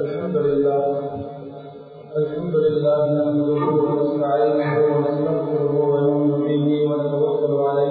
الحمد لله الحمد لله نحمده ونستعينه ونستغفره ونؤمن به ونتوكل عليه.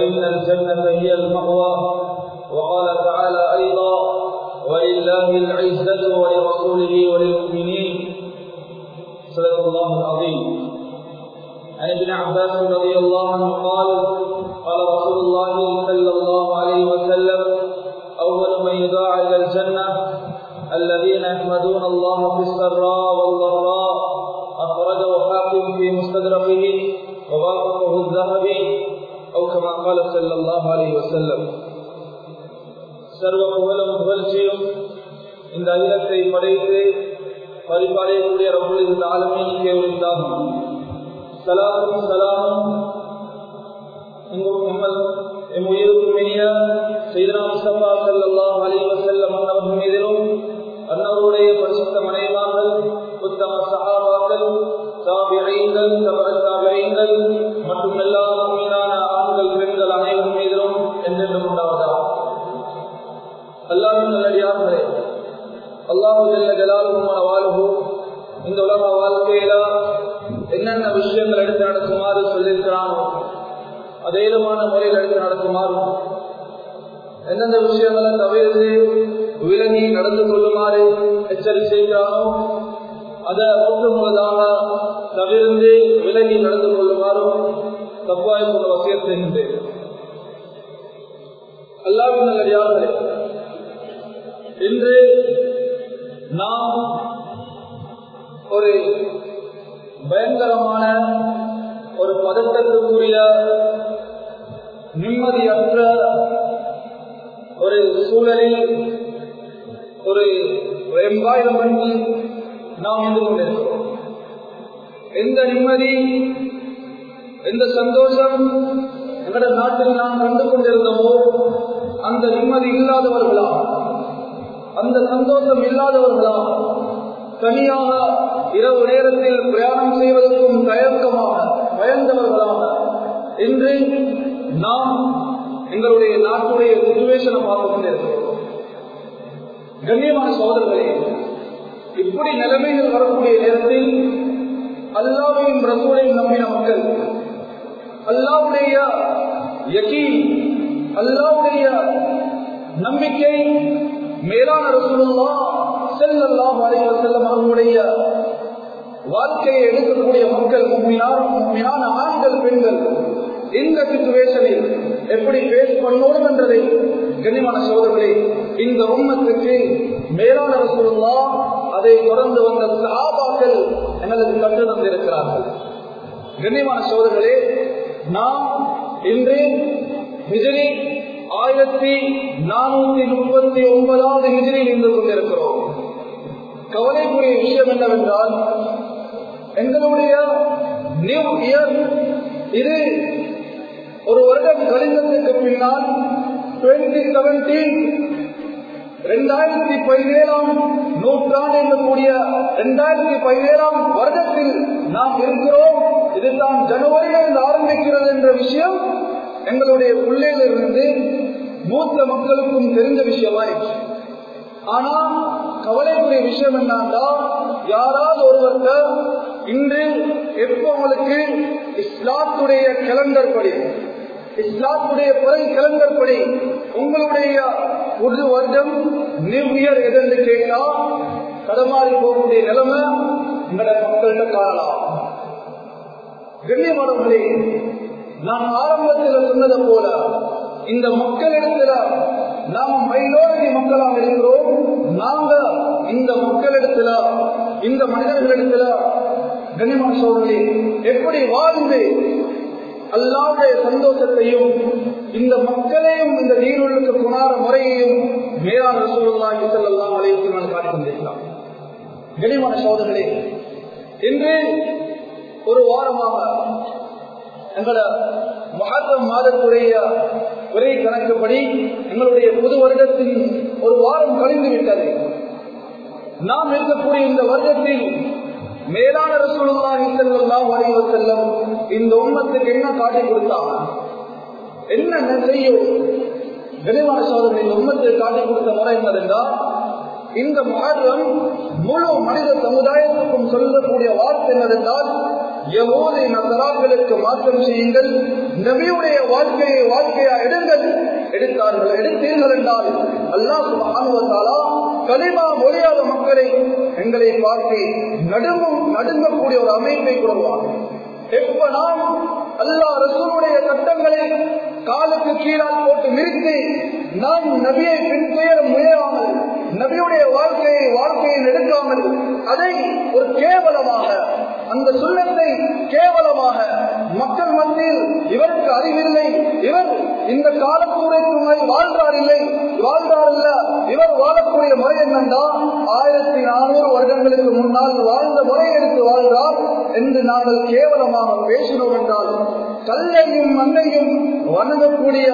فان الجنة هي المأوى. وقال تعالى أيضا ولله العزة ولرسوله وللمؤمنين صدق الله العظيم. عن ابن عباس رضي الله عنه قال قال رسول الله صلى الله عليه وسلم أول من يدعى إلى الجنة الذين يحمدون الله في السراء والضراء أخرجه حاكم في مستدركه ووافقه الذهبي كما قال صلى الله عليه وسلم சர்வ புகழும் புகழ்ச்சியும் இந்த அகிலத்தை படைத்து பரிபாளையக்கூடிய ரபுலின் ஆளுமைக்கு உரித்தாகும் சலாமும் சலாமும் எங்கும் எம்மல் எம் உயிருக்கும் இனிய செய்தனா முஸ்தபா சல்லாஹ் அலி வசல்லம் அன்னவர்கள் மீதிலும் அன்னவருடைய பரிசுத்த மனைவார்கள் உத்தம சகாபாக்கள் தாபியங்கள் தபர அல்லாஹு ஜல்ல இந்த உலக வாழ்க்கையில என்னென்ன விஷயங்கள் எடுத்து நடக்குமாறு சொல்லியிருக்கிறானோ அதே விதமான முறையில் எடுத்து நடக்குமாறு. எந்தெந்த விஷயங்களை தவிர்த்து விலகி நடந்து கொள்ளுமாறு எச்சரிக்கிறானோ அதை முழுதாக தவிர்த்து விலகி நடந்து கொள்ளுமாறும் தப்பாய் கொண்ட வசியம் செய்கின்றேன். அல்லாவின் நல்லடியார்களே இன்று நாம் ஒரு பயங்கரமான ஒரு பதட்டத்துக்குரிய நிம்மதியற்ற ஒரு சூழலில் ஒரு என்வாயன்மெண்டில் நாம் இருந்து கொண்டிருக்கிறோம். எந்த நிம்மதி எந்த சந்தோஷம் எங்களோட நாட்டில் நாம் கண்டு கொண்டிருந்தோமோ அந்த நிம்மதி இல்லாதவர்களா அந்த சந்தோஷம் இல்லாதவர்களா தனியாக இரவு நேரத்தில் பிரயாணம் செய்வதற்கும் தயக்கமாக பயந்தவர்களாக இன்று நாம் எங்களுடைய நாட்டுடைய சுச்சுவேஷனை பார்த்து கொண்டிருக்கிறோம் கண்ணியமான சோதரர்களே இப்படி நிலைமைகள் வரக்கூடிய நேரத்தில் அல்லாவையும் ரசூலையும் நம்பின மக்கள் அல்லாவுடைய யகி அல்லாவுடைய நம்பிக்கை மேலான ரசூலுல்லா செல்லல்லாஹு அலைஹி வஸல்லம் அவர்களுடைய வாழ்க்கையை எடுக்கக்கூடிய மக்கள் உண்மையான ஆண்கள் பெண்கள் இந்த சுச்சுவேஷனில் எப்படி பேஸ் பண்ணணும் என்றதை கனிமான சோதர்களே இந்த உண்மத்துக்கு மேலான ரசூலுல்லா அதை தொடர்ந்து வந்த சாபாக்கள் எங்களுக்கு கற்று தந்திருக்கிறார்கள். கண்ணியமான சோதர்களே நாம் இன்று ஹிஜரி ஆயிரத்தி நானூத்தி முப்பத்தி ஒன்பதாவது ஹிஜிரியில் இருந்து கொண்டிருக்கிறோம். கவலைக்குரிய விஷயம் என்னவென்றால் எங்களுடைய நியூ இயர் இது ஒரு வருடம் கழிந்ததுக்கு பின்னால் டுவெண்டி செவன்டீன் இரண்டாயிரத்தி பதினேழாம் நூற்றாண்டு இருக்கக்கூடிய இரண்டாயிரத்தி பதினேழாம் வருடத்தில் நாம் இருக்கிறோம். இதுதான் ஜனவரியில் ஆரம்பிக்கிறது என்ற விஷயம் எங்களுடைய பிள்ளையிலிருந்து மூத்த மக்களுக்கும் தெரிந்த விஷயமாயிடுச்சு ஆனா கவலைக்குரிய விஷயம் என்னன்னா யாராவது ஒருவர்கள் இன்று எப்ப உங்களுக்கு இஸ்லாத்துடைய கேலண்டர் படி இஸ்லாத்துடைய பிறகு கேலண்டர் படி உங்களுடைய புது வருடம் நியூ இயர் எதிர்ந்து கேட்டா தடமாறி போகக்கூடிய நிலைமை எங்களோட மக்கள்கிட்ட காணலாம். கண்ணியமானவர்களே நான் ஆரம்பத்தில் சொன்னதை போல இந்த மக்களிடத்துல நாம மைனாரிட்டி மக்களாக இருக்கிறோம். நாங்க இந்த மக்களிடத்துல இந்த மனிதர்களிடத்துல கனிமன் சோழி எப்படி வாழ்ந்து அல்லாவுடைய சந்தோஷத்தையும் இந்த மக்களையும் இந்த நீருளுக்கு குணார முறையையும் மேலான சூழலாகி செல்லலாம் அழைத்து நான் காட்டி கொண்டிருக்கலாம் சோதனை சோதர்களே இன்று ஒரு வாரமாக எங்களை மகாத்ம மாதத்துடைய ஒரே கணக்குப்படி எங்களுடைய புது வருடத்தின் ஒரு வாரம் கழிந்து விட்டது நாம் இருக்கக்கூடிய இந்த வருடத்தில் மேலான ரசூலுல்லாஹி ஸல்லல்லாஹு அலைஹி வஸல்லம் இந்த உம்மத்துக்கு என்ன காட்டி கொடுத்தாங்க? என்ன செய்யும் கனிமான சோதனை இந்த உம்மத்துக்கு காட்டி கொடுத்த முறை என்னதென்றால் இந்த மாற்றம் முழு மனித சமுதாயத்துக்கும் சொல்லக்கூடிய வார்த்தை என்னதென்றால் எவ்வளவு நகராக்களுக்கு மாற்றம் செய்யுங்கள் நபியுடைய வாழ்க்கையை வாழ்க்கையா எடுங்கள். எடுத்தார்கள் எடுத்தீர்கள் என்றால் அல்லாஹ் சுபானுவத்தாலா கலிமா மொழியாத மக்களை எங்களை பார்த்து நடுங்கும் நடுங்கக்கூடிய ஒரு அமைப்பை கொடுவார் எப்ப நாம் அல்லா ரசூனுடைய சட்டங்களை காலுக்கு கீழால் போட்டு நிறுத்தி நாம் நபியை பின்துயர முயலாமல் நபியுடைய வாழ்க்கையை வாழ்க்கையை எடுக்காமல் அதை ஒரு கேவலமாக அந்த சுண்ணத்தை கேவலமாக மக்கள் மத்தியில் இவருக்கு அறிவில்லை. இவர் இந்த காலக்கூரைக்கு முன்னாடி வாழ்றார் இல்லை வாழ்றார் இல்ல இவர் வாழக்கூடிய முறை என்னன்னா ஆயிரத்தி நானூறு வருடங்களுக்கு முன்னால் வாழ்ந்த முறை எடுத்து வாழ்ந்தார் என்று நாங்கள் கேவலமாக பேசினோம் என்றால் கல்லையும் மண்ணையும் வணங்கக்கூடிய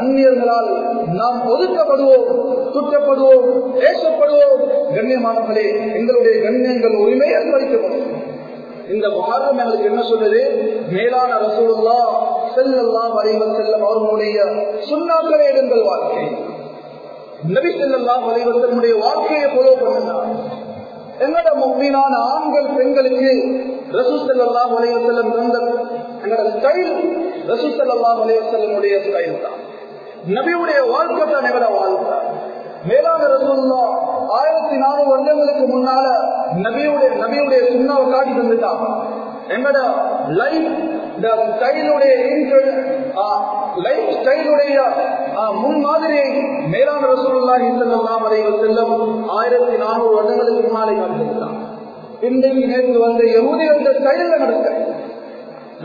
அந்நியர்களால் நாம் ஒதுக்கப்படுவோம் துற்றப்படுவோம் பேசப்படுவோம். கண்ணியமானவர்களே எங்களுடைய கண்ணியங்கள் உரிமையை பறிக்கப்படும். இந்த மகாரம் எங்களுக்கு என்ன சொல்லுது மேலான ரசூலுல்லா செல்லல்லா வரைவல் செல்லம் அவர்களுடைய சுண்ணாக்களை எடுங்கள் வாழ்க்கை. நபி செல்லல்லா வரைவத்தனுடைய வாழ்க்கையை பொதுவ பண்ணினார் எங்களோட முக்மீனான ஆண்கள் பெண்களுக்கு ரசூ செல்லல்லா வரைவல் செல்லம் தந்த எங்களோட ஸ்டைல் ரசூ செல்லல்லா வரைவல் செல்லமுடைய ஸ்டைல் தான். நபியுடைய வாழ்க்கை தான் எங்களோட வாழ்க்கை. மேலான ரசூல்லா ஆயிரத்தி நானூறு வருடங்களுக்கு முன்னால நபியுடைய நபியுடைய சுண்ணாவை காட்டி தந்துட்டாங்க எங்கட லைஃப் இந்த ஸ்டைலுடைய லைஃப் ஸ்டைலுடைய முன்மாதிரியை மேலான ரசூல்லா இசல்லாம் அலைவர் செல்லும் ஆயிரத்தி நானூறு வருடங்களுக்கு முன்னாலே காட்டி இன்றைக்கு நேற்று வந்த எகுதிகள் ஸ்டைலில் நடக்க.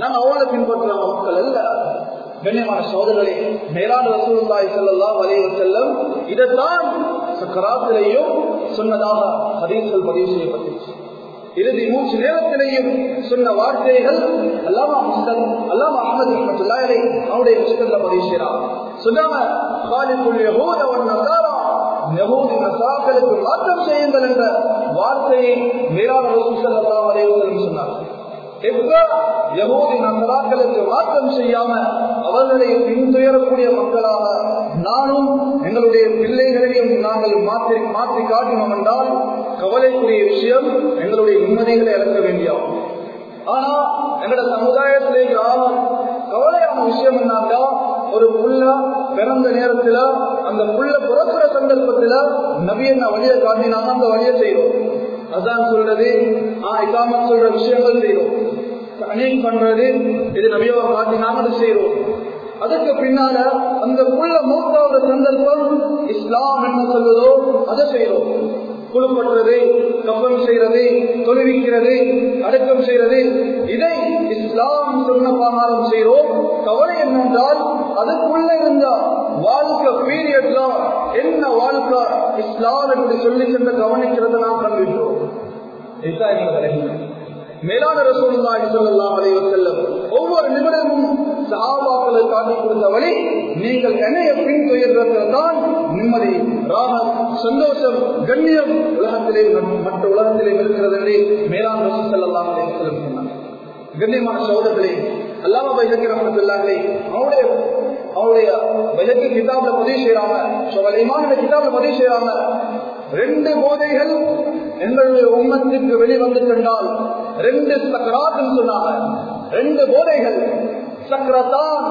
நான் அவளை பின்பற்ற மக்கள் அல்ல. கண்ணியமான சோதரர்களே மேலான ரசூலுல்லாஹி செல்லலாம் அலைஹி வஸல்லம் இதைத்தான் சக்கராத்திலேயும் சொன்னதாக ஹதீஸ்கள் பதிவு செய்யப்பட்டிருச்சு இறுதி மூச்சு நேரத்திலேயும் சொன்ன வார்த்தைகள் அல்லாமா முஸ்தத் அல்லாமா அகமது ரஹ்மத்துல்லாஹி அவருடைய புத்தகத்துல பதிவு செய்யறாங்க சொன்னாங்க மாற்றம் செய்யுங்கள் என்ற வார்த்தையை மேலான சொன்னார்கள். யகூதி நம்பராக்களுக்கு மாற்றம் செய்யாம அவர்களை பின்துயரக்கூடிய மக்களாக நானும் எங்களுடைய பிள்ளைகளையும் நாங்கள் மாற்றி மாற்றி காட்டினோம் என்றால் கவலைக்குரிய விஷயம் எங்களுடைய நிம்மதிகளை இழக்க வேண்டியாகும். ஆனா எங்களோட சமுதாயத்திலே கிராமம் கவலையான விஷயம் என்னன்னா ஒரு புள்ள பிறந்த நேரத்துல அந்த புள்ள பிறக்கிற சந்தர்ப்பத்துல நபி என்ன வழியை காட்டினாங்க அந்த வழியை செய்வோம். அதான் சொல்றது. ஆஹ் இல்லாம சொல்ற விஷயங்கள் செய்வோம். அநீக் பண்றது இது நபியாவை காட்டினாங்க அதை செய்யறோம் அதுக்கு பின்னால அந்த புள்ள மூத்தாவது சந்தர்ப்பம் இஸ்லாம் என்ன சொல்வதோ அதை செய்யறோம் குழுப்பட்டுறது கப்பம் செய்யறது தொழுவிக்கிறது அடக்கம் செய்யறது இதை இஸ்லாம் சொன்ன பிரகாரம் செய்யறோம் கவலை என்னென்றால் அதுக்குள்ள இருந்த வாழ்க்கை பீரியட்ல என்ன வாழ்க்கை இஸ்லாம் என்று சொல்லி சென்று கவனிக்கிறத நாம் கண்டிப்போம் இதுதான் எங்களை மேலான ரசூலுல்லாஹி ஸல்லல்லாஹு அலைஹி வஸல்லம் ஒவ்வொரு நிமிடமும் சஹாபாக்களை காட்டி கொடுத்த வழி நீங்கள் என்னைய பின்துயர்றதுல தான் நிம்மதி ராகம் சந்தோஷம் கண்ணியம் உலகத்திலே மற்ற உலகத்திலே இருக்கிறது என்று மேலான ரசூல் ஸல்லல்லாஹு அலைஹி வஸல்லம் சொன்னார். கண்ணியமான சகோதரர்களே அல்லாம பைசக்கி ரஹமத்துல்லாஹி அவருடைய அவருடைய பைசக்கி கிதாபில் பதிவு செய்யறாங்க. இமான கிதாபில் பதிவு செய்யறாங்க. ரெண்டு போதைகள் எங்களுடைய உம்மத்துக்கு வெளிவந்து சென்றால் ரெண்டு சக்கராத்துன்னு சொன்னாங்க. ரெண்டு போதைகள் சக்கரத்தான்.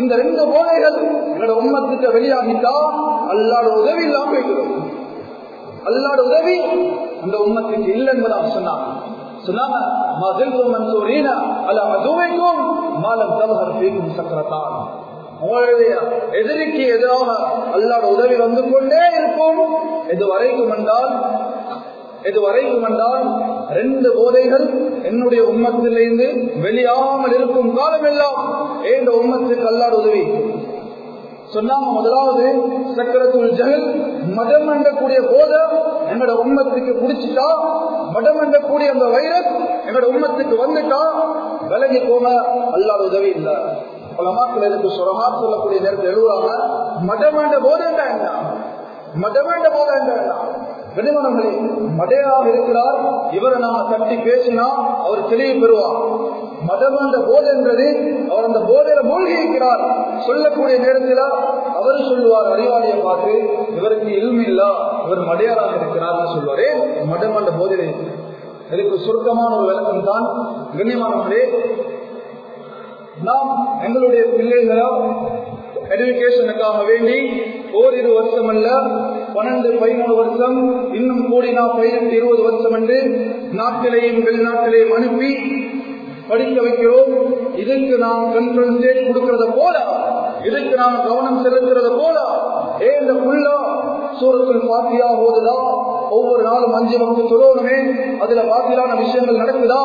இந்த ரெண்டு போதைகள் எங்களோட உம்மத்துக்கு வெளியாகிட்டா அல்லாட உதவி இல்லாம போய்க்கிறோம் அல்லாட உதவி அந்த உம்மத்துக்கு இல்லை என்பதாக சொன்னாங்க. சொன்னாங்க உங்களுடைய எதிரிக்கு எதிராக அல்லாட உதவி வந்து கொண்டே இருக்கும். இது வரைக்கும் என்றால் இது வரைக்கும் என்றால் ரெண்டு போதைகள் என்னுடைய உம்மத்திலிருந்து வெளியாமல் இருக்கும் காலம் எல்லாம் ஏந்த உம்மத்துக்கு அல்லாட உதவி. சொன்னாங்க முதலாவது சக்கரத்துள் ஜகல் மதம் என்றக்கூடிய போதை எங்களோட உம்மத்துக்கு பிடிச்சிட்டா மதம் என்றக்கூடிய அந்த வைரஸ் எங்களோட உம்மத்துக்கு வந்துட்டா விலகி போக அல்லாட உதவி இல்லை. பல மாக்கள் எனக்கு சுரமா சொல்லக்கூடிய நேரத்தில் எழுதுவாங்க மதம் வேண்ட போதை என்ன? மதம் வேண்ட போதை என்ன? கனிமனங்களே மடையாக இருக்கிறார். இவரை நாம தட்டி பேசினா அவர் தெளிவு பெறுவார். மதம் அந்த போதை என்றது அவர் அந்த போதையில மூழ்கி இருக்கிறார். சொல்லக்கூடிய நேரத்தில் அவர் சொல்லுவார் அறிவாளியை பார்த்து இவருக்கு இல்மில்லா இவர் மடையாராக இருக்கிறார் சொல்லுவாரே. மதம் அந்த போதையில இதுக்கு சுருக்கமான ஒரு விளக்கம் தான். கண்ணியமானவர்களே நாம் எங்களுடைய பிள்ளைகளோ எஜுகேஷனுக்காக வேண்டி ஓரிரு வருஷம் அல்ல பன்னெண்டு பதிமூணு வருஷம் இன்னும் கூடினா பதினெட்டு இருபது வருஷம் என்று நாட்களையும் வெளிநாட்களையும் அனுப்பி படிக்க வைக்கிறோம். இதுக்கு நாம் கன்ஃபரன்சேட் கொடுக்கறத போல இதுக்கு நாம் கவனம் செலுத்துறது போல ஏ இந்த புள்ள சூரத்தில் பாத்தியா போதுதா ஒவ்வொரு நாளும் அஞ்சு வந்து சொல்லணுமே அதுல பாத்திலான விஷயங்கள் நடக்குதா?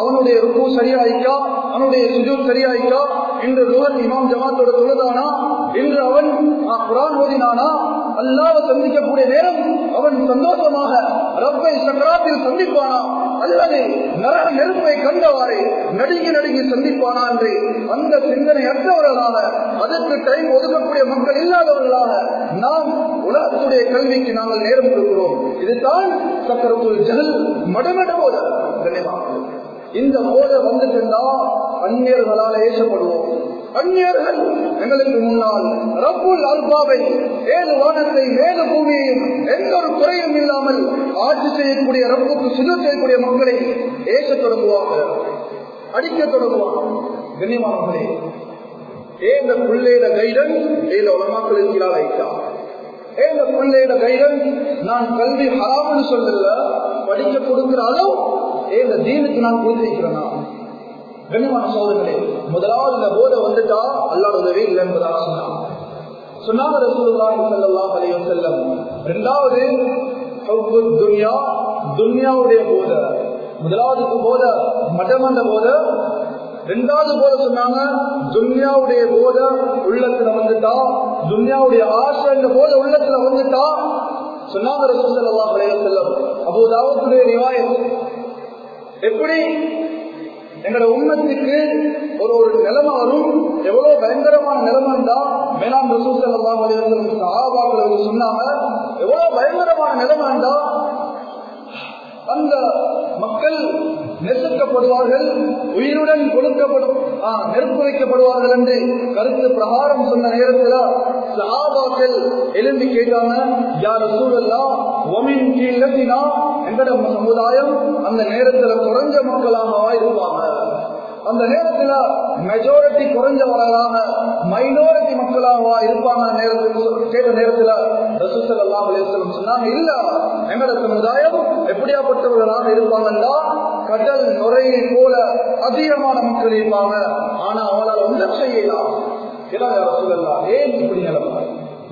அவனுடைய ருக்கு சரியாயிக்கா அவனுடைய சுஜூர் சரியாயிக்கா இன்று லுகன் இமாம் ஜமாத்தோட தொழுதானா? இன்று அவன் குரான் ஓதினானா? அல்லாவை சந்திக்கக்கூடிய நேரம் அவன் சந்தோஷமாக ரப்பை சக்கராத்தில் சந்திப்பானா? அல்லது நரக நெருப்பை கண்டவாறே நடுங்கி நடுங்கி சந்திப்பானா என்று அந்த சிந்தனை அற்றவர்களாக அதற்கு டைம் ஒதுக்கக்கூடிய மக்கள் இல்லாதவர்களாக நாம் உலகத்துடைய கல்விக்கு நாங்கள் நேரம் கொடுக்கிறோம். இதுதான் சக்கரத்துள் ஜெகல் மடமட போத இந்த போத வந்துட்டா அந்நியர்களால் ஏசப்படுவோம். அந்நியர்கள் எங்களுக்கு முன்னால் ரப்புல் அல்பாவை ஏழு வானத்தை மேல பூமியையும் எந்த ஒரு குறையும் இல்லாமல் ஆட்சி செய்யக்கூடிய ரப்புக்கு சுது செய்யக்கூடிய மக்களை ஏச தொடங்குவாங்க அடிக்க தொடங்குவாங்க. கண்ணியமானவர்களே ஏன் இந்த பிள்ளையிட ஏழு உலமாக்கள் இருக்கிறார் ஐட்டா ஏந்த இந்த கைடன் நான் கல்வி ஹராமன்னு சொல்லல படிக்க கொடுக்கிற அளவு ஏன் தீனுக்கு நான் கொடுத்திருக்கிறேனா? கண்ணியமான சோதனை முதலாவது இந்த போதை வந்துட்டா அல்லாட உதவி இல்லை என்பதாக சொன்னாங்க. சொன்னாங்க ரசூலுல்லாஹி ஸல்லல்லாஹு அலைஹி வஸல்லம். இரண்டாவது ஹுப்பு துன்யா துன்யாவுடைய போதை. முதலாவது போதை மடமண்ட போதை. ரெண்டாவது போத சொன்னாங்க துன்யாவுடைய போத உள்ளத்துல வந்துட்டா துன்யாவுடைய ஆசை போத உள்ளத்துல வந்துட்டா சொன்னாங்க ரசூல் ஸல்லல்லாஹு அலைஹி வஸல்லம். அபூதாவுடைய எப்படி? எங்களோட உண்மத்துக்கு ஒரு ஒரு நிலைமை வரும் எவ்வளவு பயங்கரமான நிலைமைண்டா மேலாம் ரசூசல்லாம் சகாபாக்கள் சொன்னாங்க எவ்வளவு பயங்கரமான நிலைமைண்டா அந்த மக்கள் நெசுக்கப்படுவார்கள் உயிருடன் கொடுக்கப்படும் நெருப்புரைக்கப்படுவார்கள் என்று கருத்து பிரகாரம் சொன்ன நேரத்தில் சகாபாக்கள் எழுந்து கேட்டாங்க யார் சூழல்லா ஒமின் கீழத்தினா? எங்கட சமுதாயம் அந்த நேரத்தில் குறைஞ்ச மக்களாகவா இருப்பாங்க அந்த நேரத்துல மெஜாரிட்டி குறைஞ்சவர்களாக மைனாரிட்டி மக்களாக இருப்பாங்க நேரத்தில் கேட்ட நேரத்துல ரசூசல் அல்லா அலிஸ்லம் சொன்னாங்க இல்ல எங்களோட சமுதாயம் எப்படியாப்பட்டவர்களாக இருப்பாங்கன்னா கடல் நுரையை போல அதிகமான மக்கள் இருப்பாங்க. ஆனா அவளால் ஒன்றும் செய்யலாம் சொல்லலாம் ஏன் இப்படி நிலைமை?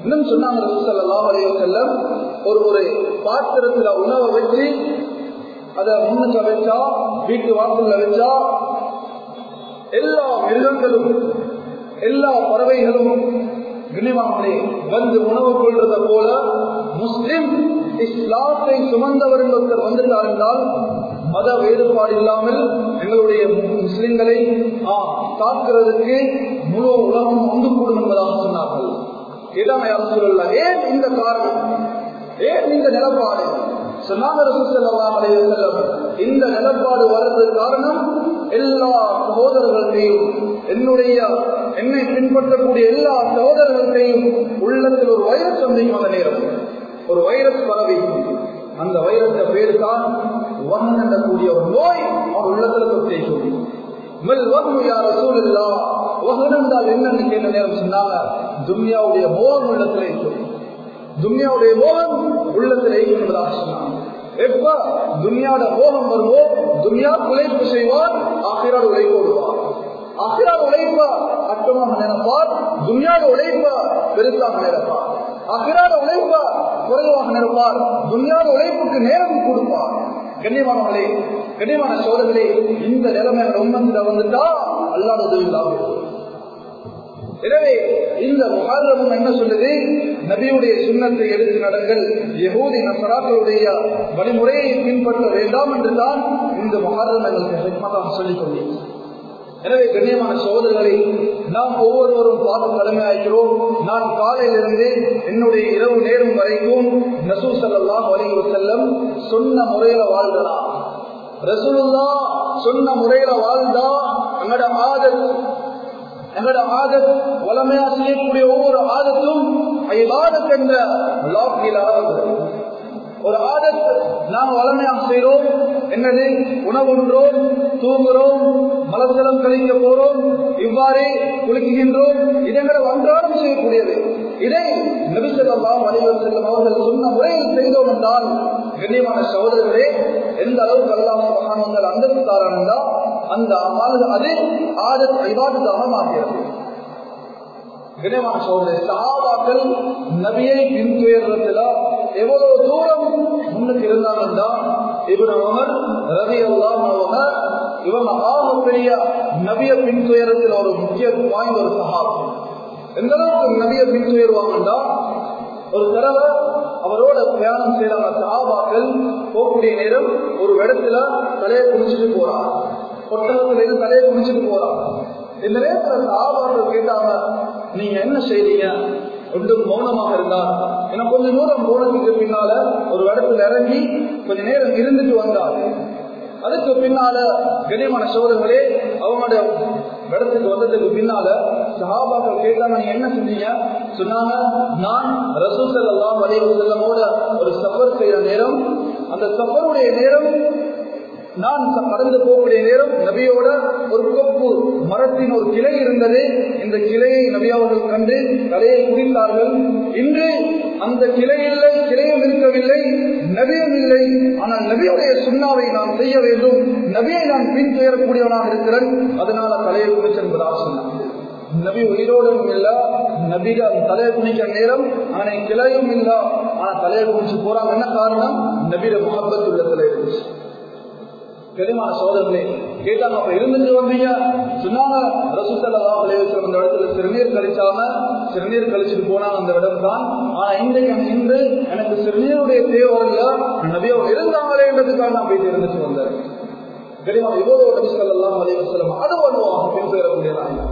இன்னும் சொன்னாங்க ரசூசல் அல்லா அலிவசல்லம் ஒரு ஒரு பாத்திரத்துல உணவை வச்சு அதை முன்னுக்கு வச்சா வீட்டு வாசல்ல வச்சா எல்லா மிருகங்களும் எல்லா பறவைகளும் கண்ணியமானே வந்து உணவு கொள்றத போல முஸ்லிம் இஸ்லாத்தை சுமந்தவர்கள் ஒருத்தர் வந்துட்டார் என்றால் மத வேறுபாடு இல்லாமல் எங்களுடைய முஸ்லிம்களை தாக்குறதுக்கு முழு உலகம் ஒன்று கூடும் என்பதாக சொன்னார்கள். இதான் யாரும் சொல்லல ஏன் இந்த காரணம்? ஏன் இந்த நிலப்பாடு? இந்த நிலப்பாடு வர்றதுக்கு காரணம் எல்லா சகோதரர்களையும் என்னுடைய என்னை பின்பற்றக்கூடிய எல்லா சகோதரர்களையும் உள்ளத்தில் ஒரு வைரஸ் சந்திக்கும் அந்த நேரம். ஒரு வைரஸ் பரவி. அந்த வைரஸ பேர் தான் வன் ஒரு நோய் அவர் உள்ளத்தில் தொற்றிக்கும் மெல் வன் யார் சூழல்லா வகனந்தால் என்னன்னு கேட்ட நேரம் சொன்னாங்க துன்யாவுடைய மோகம் உள்ளத்தில் இருக்கும் துன்யாவுடைய மோகம் உள்ளத்தில் என்பதாக சொன்னாங்க. எப்ப துனியாட மோகம் வருமோ? துனியா உழைப்பு செய்வார் ஆசிரியர் உழைப்பு விடுவார் ஆசிரியர் உழைப்ப அட்டமாக நினைப்பார் துனியாட உழைப்ப பெருசாக நினைப்பார் அகிராட உழைப்ப குறைவாக நினைப்பார் துனியாட உழைப்புக்கு நேரம் கொடுப்பார். கண்ணியமானவர்களே கண்ணியமான சோழர்களே இந்த நிலைமை ரொம்ப வந்துட்டா அல்லாத உதவி இல்லாமல் எனவே இந்த முகாரமும் என்ன சொல்லுது? நபியுடைய சுண்ணத்தை எடுத்து நடங்கள். யகூதி நசராக்களுடைய வழிமுறையை பின்பற்ற வேண்டாம் என்றுதான் இந்த முகாரம் எங்களுக்கு சொல்லிக் கொண்டேன் எனவே கண்ணியமான சோதர்களை நாம் ஒவ்வொருவரும் பார்த்து தலைமையாகிறோம் நான் காலையிலிருந்து என்னுடைய இரவு நேரம் வரைக்கும் நசூ சல்லாம் செல்லம் சொன்ன முறையில வாழ்ந்தனா. ரசூலுல்லா சொன்ன முறையில வாழ்ந்தா எங்களோட ஆதரவு எங்களோட ஆதத் வளமையா செய்யக்கூடிய ஒவ்வொரு ஆதத்தும் ஐபாதத் என்ற ஆகும் ஒரு ஆதத் நாம் வளமையாக செய்கிறோம். என்னது? உணவுன்றோம் தூங்குறோம் மலசலம் கழிக்க போறோம் இவ்வாறே குளிக்குகின்றோம். இதங்களை அன்றாடம் செய்யக்கூடியது. இதை நபிசல்லாம் வலிவர் செல்லும் அவர்கள் சொன்ன முறையில் செய்தோம் என்றால் கண்ணியமான சகோதரர்களே எந்த அளவுக்கு அல்லாம் மகானங்கள் அந்தஸ்தாரா அந்த அமல் அது ஆதத் ஐபாதத்தாக மாறுகிறது. கண்ணியமான சகோதரர் சாபாக்கள் நபியை பின்துயர்றதுல எவ்வளவு தூரம் முன்னுக்கு இருந்தாங்கன்னா இவன் அவர் ரவி அல்லாம் இவன் இவங்க ஆக பெரிய நவிய பின்துயரத்தில் ஒரு முக்கிய வாய்ந்த ஒரு சகாபம் எந்த அளவுக்கு நவிய பின்துயர்வாங்கன்னா ஒரு தடவை அவரோட பிரயாணம் செய்யறாங்க சகாபாக்கள் போகக்கூடிய நேரம் ஒரு இடத்துல தலையை குடிச்சிட்டு போறான் ஒட்டகத்துல இருந்து தலையை குடிச்சிட்டு போறான் இந்த நேரத்துல சகாபாக்கள் கேட்டாங்க நீங்க என்ன செய்றீங்க ரெண்டும் மௌனமாக இருந்தார். எனக்கு கொஞ்ச தூரம் போனதுக்கு பின்னால ஒரு இடத்துல இறங்கி கொஞ்ச நேரம் இருந்துட்டு வந்தார். அதுக்கு பின்னால கனியமான சோதர்களே அவங்களோட இடத்துக்கு வந்ததுக்கு பின்னால சஹாபாக்கள் கேட்டாங்க நீங்க என்ன செஞ்சீங்க சொன்னாங்க நான் ரசூசல் எல்லாம் வரைவு செல்லமோட ஒரு சஃபர் செய்யற நேரம் அந்த சஃபருடைய நேரம் நான் கடந்து போகக்கூடிய நேரம் நபியோட ஒரு கொப்பு மரத்தின் ஒரு கிளை இருந்தது. இந்த கிளையை நபி அவர்கள் கண்டு தலையை குடித்தார்கள் இன்று அந்த கிளை இல்லை கிளையும் இருக்கவில்லை நபியும் இல்லை. ஆனால் நபியுடைய சுண்ணாவை நான் செய்ய வேண்டும். நபியை நான் பின்துயரக்கூடியவனாக இருக்கிறேன். அதனால தலையை குடிச்சு நபி உயிரோடும் இல்ல நபிட தலையை குடிக்க நேரம் ஆனா கிளையும் இல்ல. ஆனா தலையை குடிச்சு போறாங்க என்ன காரணம்? நபிட முகப்பத் தலையை குடிச்சு பெருமான சோதர்களே கேட்டாங்க அப்ப இருந்துட்டு வந்தீங்க? சொன்னாங்க ரசூசல்லாம் விளைவிச்சு அந்த இடத்துல சிறுநீர் கழிச்சாம சிறுநீர் கழிச்சுட்டு போனாங்க அந்த இடம் தான் ஆனா இன்றைக்கு இன்று எனக்கு சிறுநீருடைய தேவை வரல நபியோ இருந்தாங்களேன்றதுக்காக நான் போயிட்டு இருந்துட்டு வந்தேன். தெரியுமா இவ்வளவு எல்லாம் மலையுச்சலா அது வருவாங்க பின்பெறக்கூடியதாங்க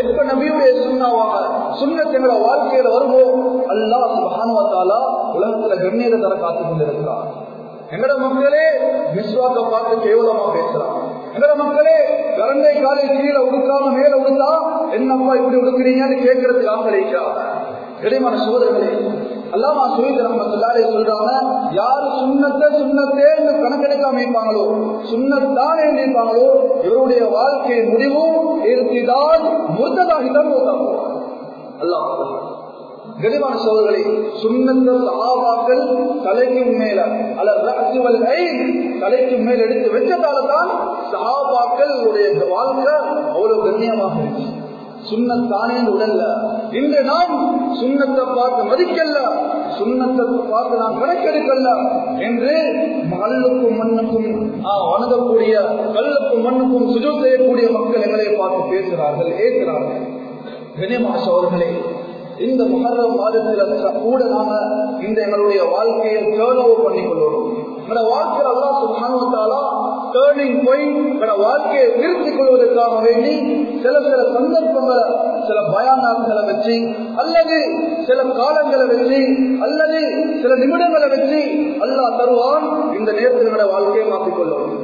எப்ப நபியுடைய சுண்ணாவாங்க சுண்ண எங்களோட வாழ்க்கையில வருவோம் அல்லாஹ் சுபஹானுவத்தாலா உலகத்துல கண்ணீரை தர காத்துக் கொண்டிருக்கிறார் எங்கட மக்களே விஸ்வாக்க பார்த்து கேவலமா பேசுறான் எங்கட மக்களே கரண்டை காலை கீழே உடுக்காம மேல உடுத்தா என்னப்பா இப்படி உடுக்குறீங்கன்னு கேட்கறதுக்கு ஆம்பளைக்கிறாங்க இடைமான சோதர்களே அல்லாமா சுயத் ரஹமத்துல்லாலே சொல்றாங்க யாரு சுண்ணத்தை சுண்ணத்தே கணக்கெடுக்க அமைப்பாங்களோ சுண்ணத்தானே நினைப்பாங்களோ இவருடைய வாழ்க்கை முடிவும் இருத்திதான் முர்த்ததாகிதான் போதாங்க அல்லாஹ் கனிமான சோதர்களை சுண்ணத்த சகாபாக்கள் தலைக்கும் மேல அல்ல தலைக்கும் மேல் எடுத்து வச்சதால தான் சகாபாக்கள் வாழ்க்கை அவ்வளவு கண்ணியமாக இருந்துச்சு. சுண்ணத்தானே உடல்ல. இன்று நாம் சுண்ணத்தை பார்த்து மதிக்கல்ல சுண்ணத்தை பார்த்து நாம் கணக்கெடுக்கல்ல என்று கல்லுக்கும் மண்ணுக்கும் வணங்கக்கூடிய கல்லுக்கும் மண்ணுக்கும் சுஜம் செய்யக்கூடிய மக்கள் எங்களை பார்த்து பேசுகிறார்கள் ஏற்கிறார்கள் கனியமான சோதர்களே இந்த மகரம் மாதத்தில் கூட நாம இந்த எங்களுடைய வாழ்க்கையை டேர்ன் ஓவர் பண்ணி கொள்ளணும் எங்களோட வாழ்க்கையில் அல்லா டேர்னிங் பாயிண்ட் எங்களோட வாழ்க்கையை நிறுத்திக் கொள்வதற்காக வேண்டி சில சில சந்தர்ப்பங்களை சில பயானாக்களை வச்சு அல்லது சில காலங்களை வச்சு அல்லது சில நிமிடங்களை வச்சு அல்லா தருவான் இந்த நேரத்தில் வாழ்க்கையை மாற்றிக்கொள்ளணும்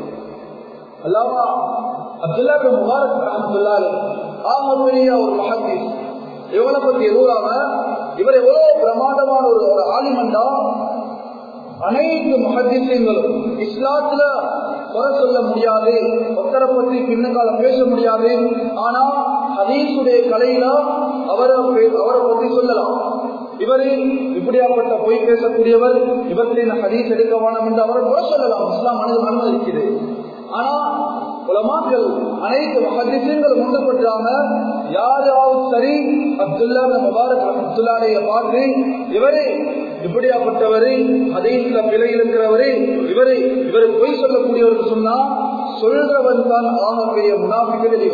அல்லாமா அப்துல்லா முபாரக் ரஹமத்துல்லாலே ஆக ஒரு மகத்தீஸ் இவங்களை பத்தி எதுவாக இவர் எவ்வளவு பிரமாண்டமான ஒரு ஒரு ஆலிமண்டா அனைத்து மகதிசயங்களும் இஸ்லாத்துல குறை சொல்ல முடியாது ஒத்தரை பற்றி பின்னக்கால பேச முடியாது. ஆனா ஹதீசுடைய கலையில அவரை அவரை பற்றி சொல்லலாம். இவரு இப்படியாப்பட்ட பொய் பேசக்கூடியவர் இவற்றின் ஹதீஸ் எடுக்க வேணும் என்று அவரை குறை சொல்லலாம். இஸ்லாம் மனிதன் அனுமதிக்குது ஆனா உலமாக்கள் அனைத்து ஹதீசுங்களும் உண்டு யாராவது சரி அப்துல்லா முபாரக் அப்துல்லாடைய பார்த்து இவரு இப்படியாப்பட்டவரு ஹதீஸ்ல பிழை இருக்கிறவரே இவரே இவரை பொய் சொல்லக்கூடியவருக்கு சொன்னா சொல்றவன் தான் ஆகக்கூடிய முனாபிக்கு வெளியே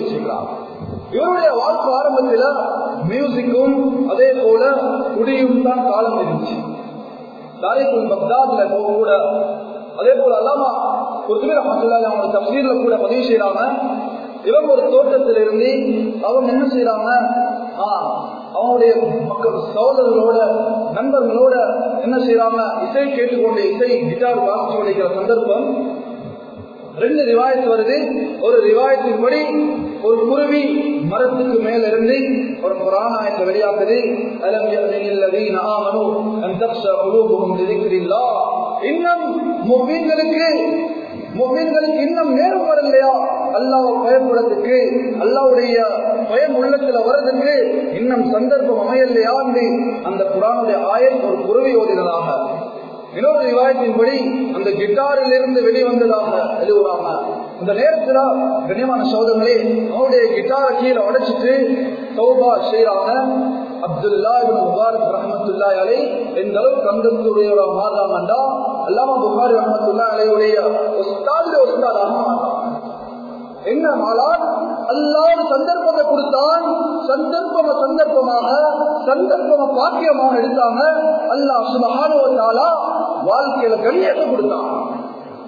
இவருடைய வாழ்க்கை ஆரம்பத்துல மியூசிக்கும் அதே போல குடியும் தான் காலம் இருந்துச்சு. தாரிக்கும் பக்தாதுல கூட அதே போல அல்லாமா குர்துபி ரஹமத்துல்லாஹி அவங்க தப்சீர்ல கூட பதிவு செய்யறாங்க இவங்க ஒரு தோட்டத்தில் இருந்து அவங்க என்ன செய்யறாங்க அவங்களுடைய மக்கள் சகோதரர்களோட நண்பர்களோட என்ன செய்யறாங்க இசை கேட்டுக்கொண்டு இசை கிட்டார் வாசிச்சு கொண்டிருக்கிற சந்தர்ப்பம். ரெண்டு ரிவாயத்து வருது. ஒரு ரிவாயத்தின்படி ஒரு குருவி மரத்துக்கு மேல இருந்து ஒரு புராணாயத்தை வெளியாக்குது. அலம் யஅனில்லதீன ஆமனு அன் தக்ஷா குலூபுஹும் லிذிக்ரில்லாஹ் இன்னும் முஃமின்களுக்கு முஃமின்களுக்கு இன்னும் நேரம் வரலையா? அல்லாஹ் பயப்படுறதுக்கு அல்லாவுடைய பயம் உள்ளத்துல வர்றதுக்கு இன்னும் சந்தர்ப்பம் அமையலையா என்று அந்த குரானுடைய ஆயன் ஒரு குருவி ஓதினதாக இன்னொரு விவாதத்தின்படி அந்த கிட்டாரில் இருந்து வெளிவந்ததாக எழுதுறாங்க இந்த நேரத்துல கண்ணியமான சோதனை அவனுடைய கிட்டாரை கீழே உடைச்சிட்டு சௌபா செய்யறாங்க அப்துல்லா முபாரக் ரஹமத்துல்லா அலை எந்த அளவுக்கு மாதா மாறாங்கண்டா அல்லாம புகாரி ரஹமத்துல்லா அலையுடைய ஒஸ்தாதுல ஒஸ்தாதாக என்ன மாலா அல்லாத சந்தர்ப்பத்தை கொடுத்தான். சந்தர்ப்பம சந்தர்ப்பமாக சந்தர்ப்பம பாக்கியமாக எடுத்தாங்க. அல்லாஹ் சுபகானுவத்தாலா வாழ்க்கையில கண்ணியத்தை கொடுத்தான்.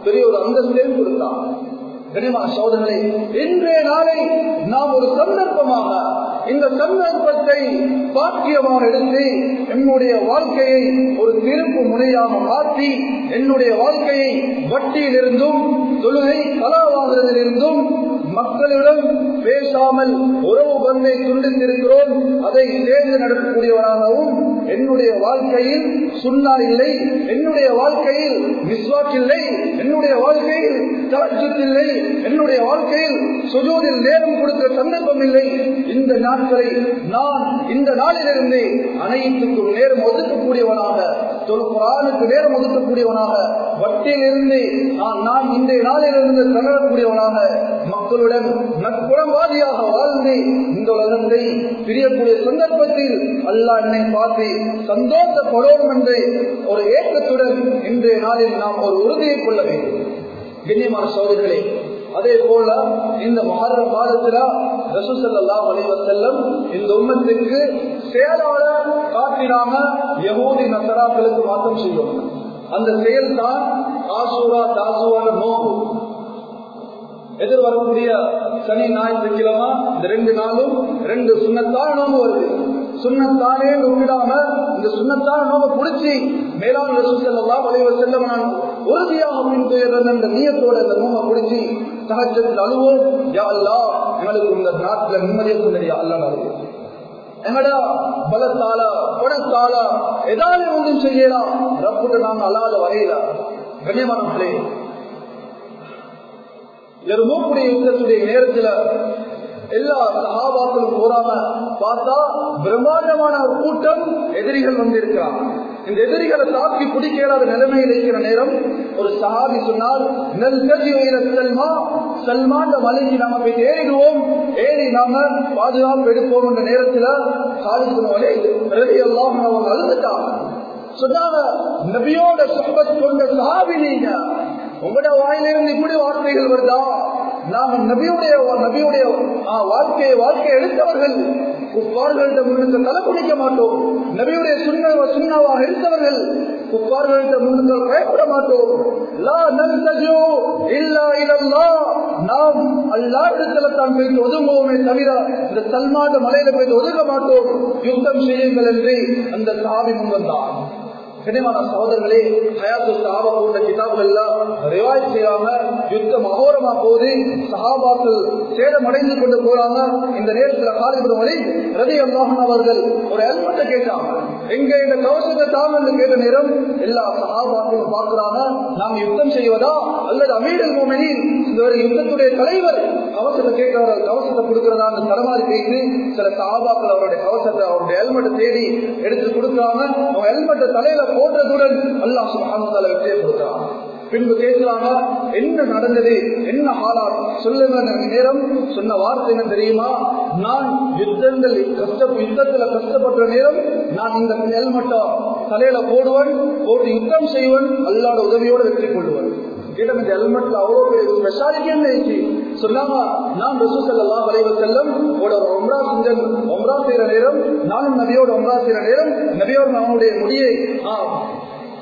பெரிய ஒரு அந்தஸ்தையும் கொடுத்தான். கனிமா சோதனை இன்றைய நாளை நாம் ஒரு சந்தர்ப்பமாக இந்த சந்தர்ப்பத்தை பாக்கியமாக எடுத்து என்னுடைய வாழ்க்கையை ஒரு திருப்பு முனையாக மாற்றி என்னுடைய வாழ்க்கையை வட்டியிலிருந்தும் தொழுகை கலாவாகிறதிலிருந்தும் மக்களிடம் பேசாமல் உறவு பந்தை துண்டித்திருக்கிறோம். அதை தேர்ந்து நடக்கக்கூடியவராகவும் என்னுடைய வாழ்க்கையில் சுண்ணா இல்லை என்னுடைய வாழ்க்கையில் விஸ்வாக் இல்லை என்னுடைய வாழ்க்கையில் தரச்சத் இல்லை என்னுடைய வாழ்க்கையில் சுஜூரில் நேரம் கொடுக்க சந்தர்ப்பம் இல்லை. இந்த நாட்களை நான் இந்த நாளிலிருந்து அனைத்துக்கும் நேரம் ஒதுக்கக்கூடியவனாக குரானுக்கு நேரம் ஒதுக்கக்கூடியவனாக வட்டியிலிருந்து நான் நான் இன்றைய நாளிலிருந்து தளரக்கூடியவனாக மக்களுடன் நட்புறவாதியாக வாழ்ந்து இந்த உலகத்தை பிரியக்கூடிய சந்தர்ப்பத்தில் அல்லாஹ் என்னை பார்த்து சந்தோஷப்படுவோம் என்று ஒரு ஏக்கத்துடன் இன்றைய நாளில் நாம் ஒரு உறுதியை கொள்ள வேண்டும். கண்ணியமான சோதர்களே அதே போல இந்த மகர மாதத்துல ரசூசல்லா செல்லம் இந்த உண்மத்திற்கு செயலாளர் காட்டினாம யகூதி நசராக்களுக்கு மாற்றம் செய்யும். அந்த செயல் தான் ஆசூரா தாசுவான நோம்பு. எதிர்வரக்கூடிய சனி ஞாயிற்றுக்கிழமை இந்த ரெண்டு நாளும் ரெண்டு சுண்ணத்தான நோம்பு வருது. சுண்ணத்தானே விடாம இந்த சுண்ணத்தான நோம்பை பிடிச்சி மேலாண் ரசூசல்லாம் வளைவ செல்ல நான் உறுதியாக பின்தொடர்ந்த அந்த நீயத்தோட இந்த நோம்பை பிடிச்சி சகஜத்தில் அழுவோம். யா அல்லா எங்களுக்கு இந்த நாட்டில் நிம்மதியை கொண்டடியா அல்லா அழுவோம் எங்கட? பலத்தால பணத்தால ஏதாவது ஒன்றும் செய்யலாம் ரப்புட்டு நாங்க அல்லாத வரையில. கண்ணியமானே மூக்குடைய யுத்தத்துடைய நேரத்துல எல்லா சகாபாக்களும் போறாம பார்த்தா பிரம்மாண்டமான கூட்டம் எதிரிகள் வந்திருக்கிறான் இந்த எதிரிகளை தாக்கி பிடிக்காத நிலைமையில் இருக்கிற நேரம் ஒரு சஹாபி சொன்னார் செல்மா சல்மான் மலைக்கு நாம போய் ஏறிடுவோம் ஏறி நாம பாதுகாப்பு எடுப்போம் என்ற நேரத்துல காலிக்கு எல்லாம் அவங்க அழுதுட்டாங்க. சொன்னாங்க நபியோட சொப்பத் கொண்ட சஹாபி நீங்க உங்களோட வாயிலிருந்து இப்படி வார்த்தைகள் வருதா? நாங்கள் நபியுடைய நபியுடைய வாழ்க்கையை வாழ்க்கை எடுத்தவர்கள். குப்பார்களிடம் முன்னுக்கு தலை குடிக்க மாட்டோம். நபியுடைய சுண்ண சுண்ணாவாக எடுத்தவர்கள் குப்பார்களிடம் முன்னுக்கு பயப்பட மாட்டோம். லா நல்தஜோ இல்லா இல்லல்லா நாம் அல்லா இடத்துல தான் போய் ஒதுங்குவோமே தவிர இந்த சல்மாட்ட மலையில போய் ஒதுங்க மாட்டோம். யுத்தம் செய்யுங்கள் என்று அந்த சாவி முன்வந்தான் கனிமான சகோதரர்களே ஹயாத்து சாபா போன்ற கிதாபுகள்ல ரிவாய் செய்யாம யுத்தம் அகோரமா போது சஹாபாக்கள் சேதமடைந்து கொண்டு போறாங்க. இந்த நேரத்துல காலிபுரம் வழி ரதி அல்லாஹன் அவர்கள் ஒரு ஹெல்மெட்டை கேட்டாங்க. எங்க இந்த கவசத்தை தாங்க கேட்ட நேரம் எல்லா சஹாபாக்களும் பார்க்கிறாங்க நாம் யுத்தம் செய்வதா அல்லது அமீரல் மோமினின்? இந்த ஒரு யுத்தத்துடைய தலைவர் கவசத்தை கேட்கிறார் கவசத்தை கொடுக்கிறதா அந்த தரமாறி பேசி சில சஹாபாக்கள் அவருடைய கவசத்தை அவருடைய ஹெல்மெட்டை தேடி எடுத்து கொடுக்குறாங்க. அவங்க ஹெல்மெட்டை தலையில போடுறதுடன் அல்லாஹ் சுபஹானஹு வெற்றியை கொடுக்கிறான். பின்பு கேட்கிறாங்க என்ன நடந்தது? என்ன ஹாலாட் சொல்லுங்க நேரம் சொன்ன வார்த்தை என்ன தெரியுமா? நான் யுத்தங்கள் கஷ்ட யுத்தத்துல கஷ்டப்பட்ட நேரம் நான் இந்த ஹெல்மெட்டை தலையில போடுவன் போட்டு யுத்தம் செய்வன் அல்லாட உதவியோடு வெற்றி கொள்வன். கேட்ட இந்த ஹெல்மெட்ல அவ்வளவு ஸ்பெஷாலிட்டி என்ன இருக்கு நான் ரசூ செல்லா வளைவு செல்லும் ஒரு ஒம்ரா செஞ்சன் ஒம்ரா செய்யற நேரம் நானும் நபியோட ஒம்ரா செய்யற நேரம் நபியோட அவனுடைய முடியை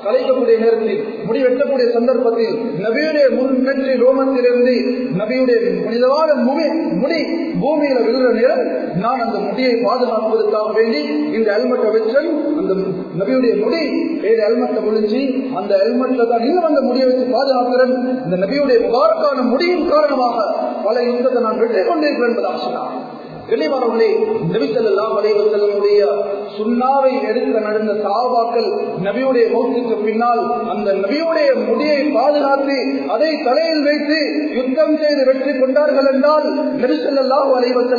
கலைக்கக்கூடிய நேரத்தில் முடி வெட்டக்கூடிய சந்தர்ப்பத்தில் நபியுடைய முன்னற்றி ரோமத்திலிருந்து நபியுடைய புனிதமான முடி முடி பூமியில விழுற நேரம் நான் அந்த முடியை பாதுகாப்பதற்காக வேண்டி இந்த ஹெல்மெட்டை வச்சல் அந்த நபியுடைய முடி ஏழு ஹெல்மெட்டை முடிஞ்சு அந்த ஹெல்மெட்ல தான் இன்னும் அந்த முடியை வச்சு பாதுகாக்கிறேன். இந்த நபியுடைய முபாரக்கான முடியின் காரணமாக பல யுத்தத்தை நான் வெற்றி கொண்டிருக்கிறேன் என்பதாக சொன்னார். வெளிவரவர்களே நபிசல்லாம் வளைவர் சுண்ணாவை எடுக்க நடந்த சாபாக்கள் நபியுடைய மௌத்துக்கு பின்னால் அந்த நபியுடைய முடியை பாதுகாத்து அதை தலையில் வைத்து யுத்தம் செய்து வெற்றி கொண்டார்கள் என்றால் நபிசல்லாஹு வளைவர்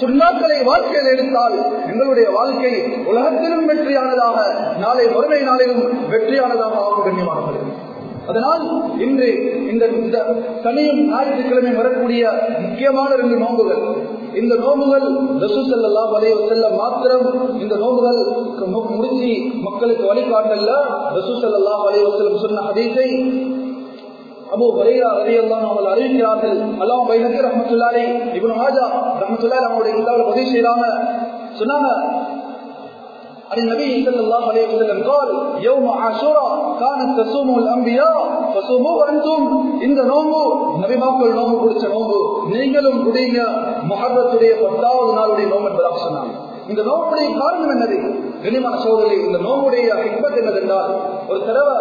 சுண்ணாக்களை வாழ்க்கையில் எடுத்தால் எங்களுடைய வாழ்க்கை உலகத்திலும் வெற்றியானதாக நாளை வறுமை நாளிலும் வெற்றியானதாக ஆகும் கண்ணியமானவர்கள். அதனால் இன்று இந்த சனியும் ஞாயிற்றுக்கிழமை வரக்கூடிய முக்கியமான ரெண்டு நோம்புகள் இந்த நோம்புகள் ரசூசல்லா வலைய செல்ல மாத்திரம் இந்த நோம்புகள் முடிச்சு மக்களுக்கு வழிகாட்டல்ல. ரசூசல்லா வலைய செல்லம் சொன்ன ஹதீஸை அபு ஹரீரா ரலியல்லாஹு அவர்கள் அறிவிக்கிறார்கள். அல்லாம் பைனக்கு ரஹமத்துல்லாரி இவன் ராஜா ரஹமத்துல்லாரி அவங்களுடைய கிதாபில் பதிவு செய்யறாங்க சொன்னாங்க عن النبي صلى الله عليه وسلم قال يوم عاشوراء كانت تصوم الانبياء فصوموه انتم இந்த நோம்பு நபிமாக்கள் நோம்பு பிடிச்ச நோம்பு நீங்களும் குடிங்க முஹர்ரத்துடைய பத்தாவது நாளுடைய நோம்பு என்பதாக சொன்னாங்க இந்த நோம்புடைய காரணம் என்னது கனிமான சோதரி இந்த நோம்புடைய ஹிக்மத் என்னதென்றால் ஒரு தடவை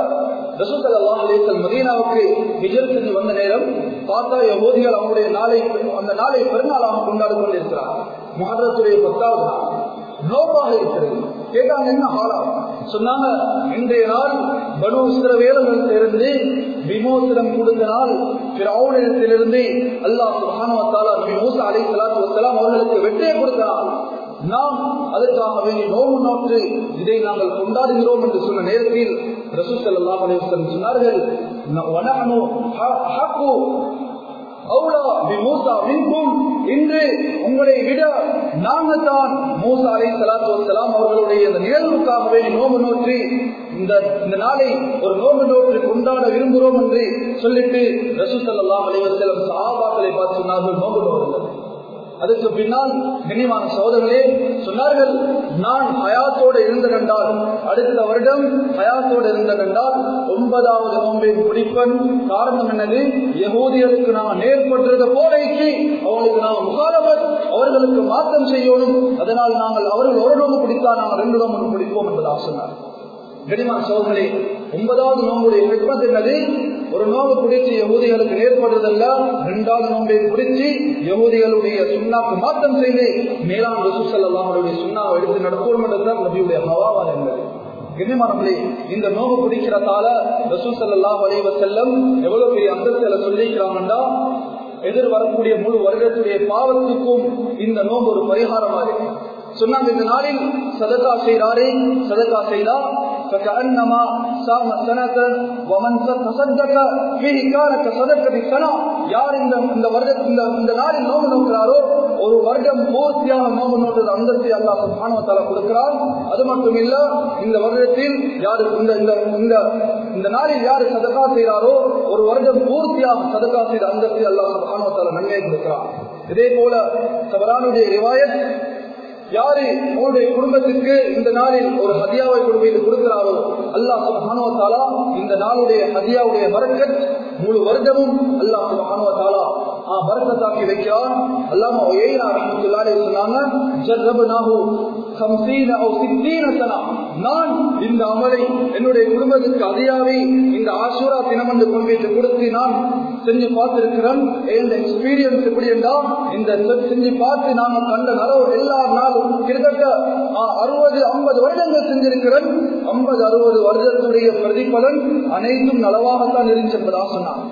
ரசூசல் அல்லாஹ் அலேசல் மதீனாவுக்கு ஹிஜர் செஞ்சு வந்த நேரம் பார்த்தா யகோதிகள் அவங்களுடைய நாளை அந்த நாளை பெருநாளாக கொண்டாடி கொண்டிருக்கிறார் முஹர்ரத்துடைய பத்தாவது நாள் நோபாக இருக்கிறது கேட்டாங்க என்ன ஹாலா சொன்னாங்க இன்றைய நாள் பனு இருந்து விமோசனம் கொடுத்த நாள் பிறத்திலிருந்து அல்லாஹ் சுபானுவத்தாலா நபி மூசா அலை சலாத்து வசலாம் அவர்களுக்கு வெற்றியை கொடுத்தார் நாம் அதற்காக வேண்டிய நோம்பு நோற்று இதை நாங்கள் கொண்டாடுகிறோம் என்று சொன்ன நேரத்தில் ரசூசல் அல்லாஹ் அலைவசம் சொன்னார்கள் இன்று உங்களை விட நாங்கள் தான் மூசா அலை சலாத்து அவர்களுடைய இந்த நிகழ்வுக்காகவே நோம்பு நோற்றி இந்த இந்த நாளை ஒரு நோம்பு நோற்றி கொண்டாட விரும்புகிறோம் என்று சொல்லிட்டு ரசூசல்லாம் அலைவசலம் சாபாக்களை பார்த்து சொன்னார்கள் நோம்பு நோடுங்கள் அதுக்கு பின்னால் கனிவான சோதர்களே சொன்னார்கள் நான் ஹயாத்தோடு இருந்தனென்றால் அடுத்த வருடம் ஹயாத்தோடு இருந்தனென்றால் ஒன்பதாவது நோம்பை முடிப்பன் காரணம் என்னது? யகூதியருக்கு நாம் நேர்பட்டிருந்த போலைக்கு அவங்களுக்கு நாம் முகாலவர் அவர்களுக்கு மாற்றம் செய்யணும். அதனால் நாங்கள் அவர்கள் ஒரு நோம்பு பிடித்தால் நாங்கள் ரெண்டு நோம்பு பிடிப்போம் என்பதாக சொன்னார். கனிமான சோதர்களே ஒன்பதாவது நோம்புடைய ஹிக்மத் என்னது? ஒரு நோம்பு பிடிச்சு யகுதிகளுக்கு ஏற்படுறதெல்லாம் இரண்டாவது நோம்பை பிடிச்சு யகுதிகளுடைய சுண்ணாக்கு மாற்றம் செய்து மேலாம் ரசூசல்லாம் அவருடைய சுண்ணாவை எடுத்து நடப்போம் என்றுதான் நபியுடைய ஹவாவா என்பது கண்ணியமானவர்களே இந்த நோம்பு பிடிக்கிறதால ரசூசல்லா வலைவ செல்லம் எவ்வளவு பெரிய அந்தஸ்தில சொல்லிக்கிறாங்கண்டா எதிர் வரக்கூடிய முழு வருடத்துடைய பாவத்துக்கும் இந்த நோம்பு ஒரு பரிகாரமா இருக்கு. சொன்னாங்க இந்த நாளில் சதக்கா செய்கிறாரே சதக்கா செய்தா فكأنما صام سنة ومن تصدق فيه كان كصدقة سنة யார் இந்த இந்த வருடத்தில் இந்த இந்த நாளில் நோம்பு நோக்கிறாரோ ஒரு வருடம் பூர்த்தியாக நோம்பு நோட்டது அந்தஸ்தை அல்லாஹ் சுபானுவத்தால கொடுக்கிறார் அது மட்டும் இல்ல இந்த வருடத்தில் யாரு இந்த இந்த இந்த இந்த நாளில் யாரு சதகா செய்கிறாரோ ஒரு வருடம் பூர்த்தியாக சதகா செய்த அந்தஸ்தை அல்லாஹ் சுபானுவத்தால நன்மையை கொடுக்கிறார் இதே போல சபரானுடைய ரிவாயத் யாரு உங்களுடைய குடும்பத்திற்கு இந்த நாளில் ஒரு ஹதியாவை கொண்டு கொடுக்கிறாரோ? அல்லாஹ் சுபானுவத்தாலா இந்த நாளுடைய ஹதியாவுடைய வரக்கத் முழு வருடமும் அல்லாஹ் சுப்ஹானஹு வ தஆலா ஆ பரக்கத்தாக்கி வைக்கிறான். அல்லாம ஒய்யா ரஹ்மத்துல்லாஹி சொன்னாங்க ஜர்ரபனாஹு 50 او 60 சனா. நான் இந்த அமலை என்னுடைய குடும்பத்திற்கு அதிகாரி இந்த ஆசூரா தினம் என்று கொண்டு வைத்து கொடுத்து நான் செஞ்சு பார்த்திருக்கிறோம். இந்த எக்ஸ்பீரியன்ஸ் எப்படி என்றால் இந்த செஞ்சு பார்த்து நாம கண்ட நரவு எல்லா நாளும் கிட்டத்தட்ட அறுபது ஐம்பது வருடங்கள் செஞ்சிருக்கிறோம். ஐம்பது அறுபது வருடத்துடைய பிரதிபலன் அனைத்தும் நலவாகத்தான் இருந்துச்சு என்பதாக சொன்னான்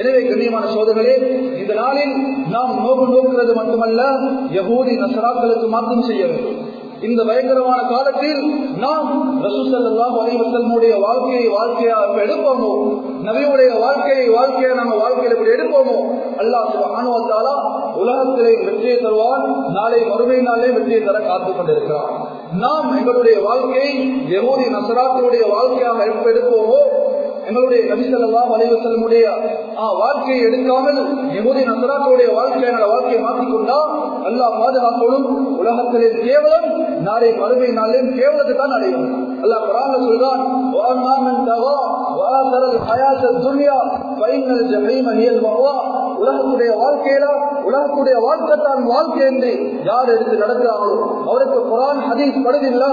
எனவே கண்ணியமான சோதர்களே இந்த நாளில் நாம் நோக்கு நோக்குறது மட்டுமல்ல யகூதி நசராக்களுக்கு மாற்றம் செய்ய வேண்டும். இந்த பயங்கரமான காலத்தில் நாம் ரசூசல்லாஹ் அலைவசல்முடைய வாழ்க்கையை வாழ்க்கையா எடுப்போமோ? நபியுடைய வாழ்க்கையை வாழ்க்கையை நம்ம வாழ்க்கையில எப்படி எடுப்போமோ? அல்லாஹ் அனுவத்தாலா உலகத்திலே வெற்றியை தருவான். நாளை மறுமை நாளே வெற்றியை தர காத்துக் கொண்டிருக்கிறார் நாம் எங்களுடைய வாழ்க்கையை யகூதி நசராக்களுடைய வாழ்க்கையாக எப்ப எடுப்போமோ? எங்களுடைய நபிசல்லா வலைவசல்முடைய வாழ்க்கையை எடுக்காமல் எங்களுடைய நந்தராக்களுடைய வாழ்க்கையை என்னோட வாழ்க்கையை மாற்றிக்கொண்டா எல்லா பாதுகாப்போடும் உலகத்திலே கேவலம் நாளை மறுமை நாளே கேவலத்தை தான் அடையும். அல்லா குரான் சொல்றான் உலகத்துடைய வாழ்க்கையில உலகத்துடைய வாழ்க்கை தான் வாழ்க்கை என்று யார் எடுத்து நடக்கிறார்களோ அவருக்கு குரான் ஹதீஸ் படுதில்ல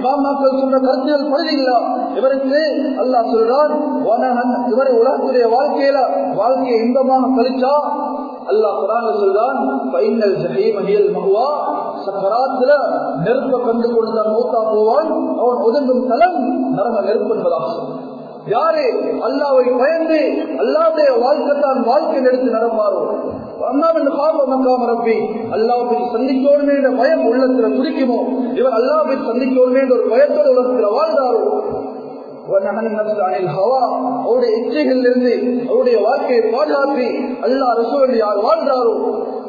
இமாமாக்கள் சொல்ற கருத்துகள் படுதில்ல இவருக்கு அல்லாஹ் சொல்றான் இவர் உலகத்துடைய வாழ்க்கையில வாழ்க்கையை இன்பமாக கழிச்சா அல்லாஹ் குரான் சொல்றான் பைனல் ஜஹீம் மகுவா சக்கராத்துல நெருப்ப கண்டு கொடுத்தான் மூத்தா போவான் அவன் ஒதுங்கும் தலம் நரக நெருப்பு என்பதாக யாரு? அல்லாவை பயந்து அல்லாவுடைய வாழ்க்கை தான் வாழ்க்கை எடுத்து நடப்பாரோ அல்லாவுக்கு சந்திக்கணுமே என்ற பயம் உள்ளத்துல துடிக்குமோ? இவர் அல்லாவை சந்திக்கணுமே என்ற ஒரு பயத்தோடு உலகத்தில் வாழ்ந்தாரோ? அவருடைய இச்சைகளிலிருந்து அவருடைய வாழ்க்கையை பாதுகாத்து அல்லா ரசூல் யார் வாழ்ந்தாரோ?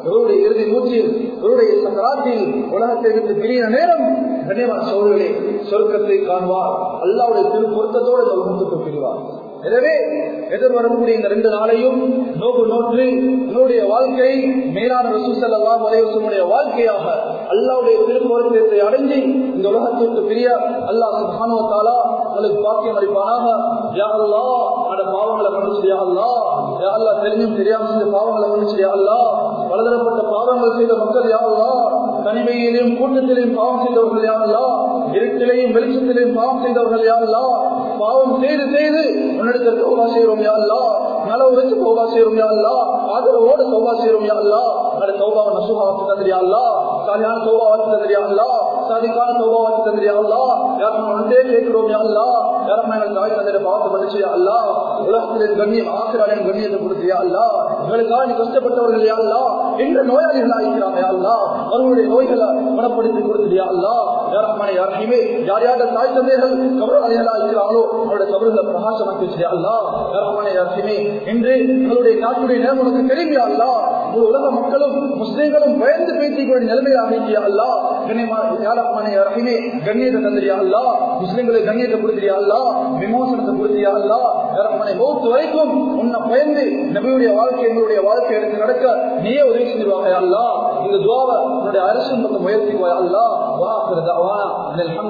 இவருடைய இறுதி மூச்சில் இவருடைய சக்கராத்தில் உலகத்தை விட்டு பிரிய நேரம் கண்ணியமான சோழர்களே சொர்க்கத்தை காண்பார் அல்லாவுடைய திரு பொருத்தத்தோடு இந்த உலகத்துக்கு பிரிவார். எனவே எதிர்வரக்கூடிய இந்த ரெண்டு நாளையும் நோக்கு நோற்று என்னுடைய வாழ்க்கை மேலான ரசூசல்லா வலையுடைய வாழ்க்கையாக அல்லாவுடைய திருப்பொருத்தத்தை அடைஞ்சு இந்த உலகத்திற்கு பிரிய அல்லா சுபானோ தாலா உங்களுக்கு பாக்கியம் அளிப்பானாக. யா அந்த பாவங்களை மன்னிச்சு யா அல்லா யா தெரிஞ்சும் தெரியாம செஞ்ச பாவங்களை மன்னிச்சு யா பலதரப்பட்ட பாவங்கள் செய்த மக்கள் யா அல்லா தனிமையிலையும் கூட்டத்திலையும் பாவம் செய்தவர்கள் யா அல்லா? இருட்டிலையும் வெளிச்சத்திலையும் பாவம் செய்தவர்கள் யா பாவம் செய்து செய்து உன்னிடத்தில் தௌபா செய்வோம் யா நலவு வச்சு தௌபா செய்கிறோம் யா ஆதரவோடு தௌபா செய்கிறோம் யா அல்லா அந்த தௌபாவை தந்திரியா அல்லா சாலியான தௌபா தந்திரியா அல்லா சாதிக்கான தௌபா தந்திரியா அல்லா யாரும் ஒன்றே கேட்கிறோம் அல்லா யாரும் தாய் பாவத்தை படிச்சு அல்லா உலகத்தின் கண்ணியம் ஆசிரியரின் கண்ணியத்தை கொடுத்தியா அல்லா எங்களுக்காக நீ கஷ்டப்பட்டவர்கள் யா அல்லா என்ற நோயாளிகளா இருக்கிறாங்க அல்லா அவர்களுடைய நோய்களை குணப்படுத்தி கொடுத்தியா அல்லா யாரமான யாரையுமே யார் யார் தாய் தந்தைகள் கபராளிகளா இருக்கிறாங்களோ அவருடைய கபர்களை பிரகாசமாக்கி அல்லா யாரமான யாரையுமே இன்று எங்களுடைய நாட்டுடைய நேரம் உனக்கு தெரியும் அல்லா ஒரு உலக மக்களும் முஸ்லிம்களும் பயந்து பேசிக்கூடிய நிலைமையாக இருக்கியா அல்லா யாரமான யாரையுமே கண்ணியத்தை தந்திரியா அல்லா முஸ்லிம்களை கண்ணியத்தை கொடுத்தியா அல்லா விமோசனத்தை கொடுத்தியா அல்லா யாரமான மௌத்து வரைக்கும் உன்னை பயந்து நபியுடைய வாழ்க்கை எங்களுடைய வாழ்க்கை எடுத்து நடக்க நீயே உதவி செஞ்சிருவாங்க அல்லா இந்த துவாவை உன்னுடைய அரசு பக்கம் முயற்சிக்குவாய் அல்லா வா